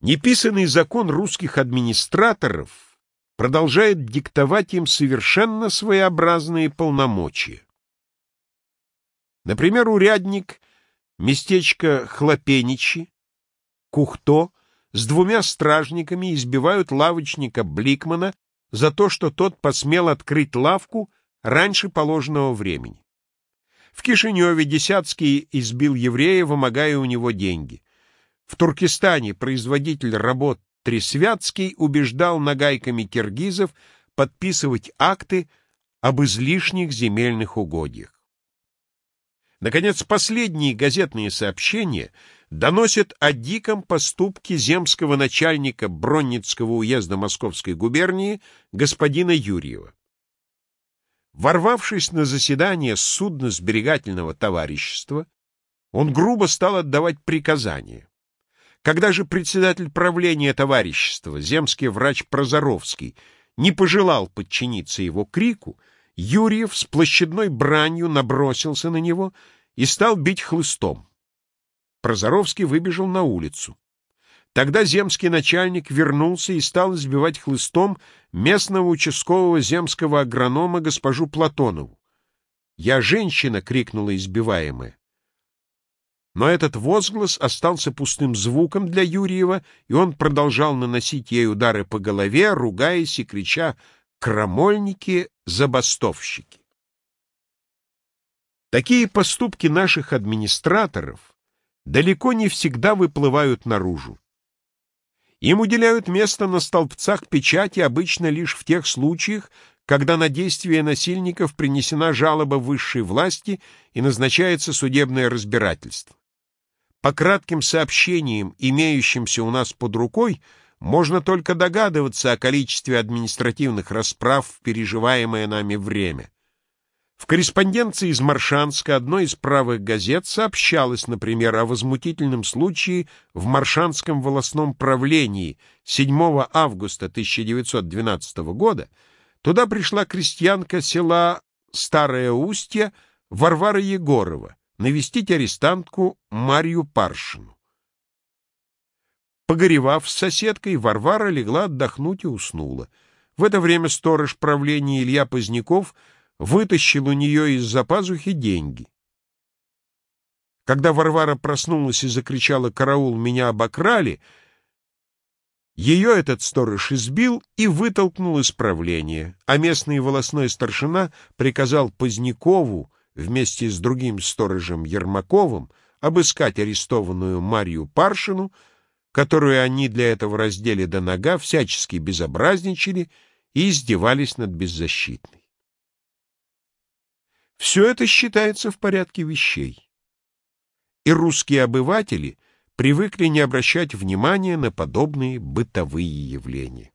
Неписанный закон русских администраторов продолжает диктовать им совершенно своеобразные полномочия. Например, урядник местечко Хлопеничи, Кухто, с двумя стражниками избивают лавочника Бликмана за то, что тот посмел открыть лавку раньше положенного времени. В Кишиневе Десятский избил еврея, вымогая у него деньги. В Туркестане производитель работ Тресвятский убеждал нагайками киргизов подписывать акты об излишних земельных угодьях. Наконец, последние газетные сообщения доносят о диком поступке земского начальника Бронницкого уезда Московской губернии господина Юрьева. Ворвавшись на заседание судно-сберегательного товарищества, он грубо стал отдавать приказания. Когда же председатель правления товарищества, земский врач Прозоровский, не пожелал подчиниться его крику, Юрьев с площадной бранью набросился на него и стал бить хлыстом. Прозоровский выбежал на улицу. Тогда земский начальник вернулся и стал избивать хлыстом местного участкового земского агронома госпожу Платонову. «Я женщина!» — крикнула избиваемая. Но этот возглас остался пустым звуком для Юрьева, и он продолжал наносить ей удары по голове, ругаясь и крича «Крамольники, забастовщики!». Такие поступки наших администраторов далеко не всегда выплывают наружу. Им уделяют место на столбцах печати обычно лишь в тех случаях, когда на действия насильников принесена жалоба высшей власти и назначается судебное разбирательство. По кратким сообщениям, имеющимся у нас под рукой, можно только догадываться о количестве административных расправ в переживаемое нами время. В корреспонденции из Маршанска одной из правых газет сообщалось, например, о возмутительном случае в Маршанском волосном правлении 7 августа 1912 года. Туда пришла крестьянка села Старое Устье Варвара Егорова, навестить арестантку Марью Паршину. Погоревав с соседкой, Варвара легла отдохнуть и уснула. В это время сторож правления Илья Поздняков вытащил у нее из-за пазухи деньги. Когда Варвара проснулась и закричала «Караул, меня обокрали!», ее этот сторож избил и вытолкнул из правления, а местный волосной старшина приказал Позднякову вместе с другим сторожем Ермаковым обыскать арестованную Марию Паршину, которую они для этого раздели до нога, всячески безобразничали и издевались над беззащитной. Все это считается в порядке вещей. И русские обыватели привыкли не обращать внимания на подобные бытовые явления.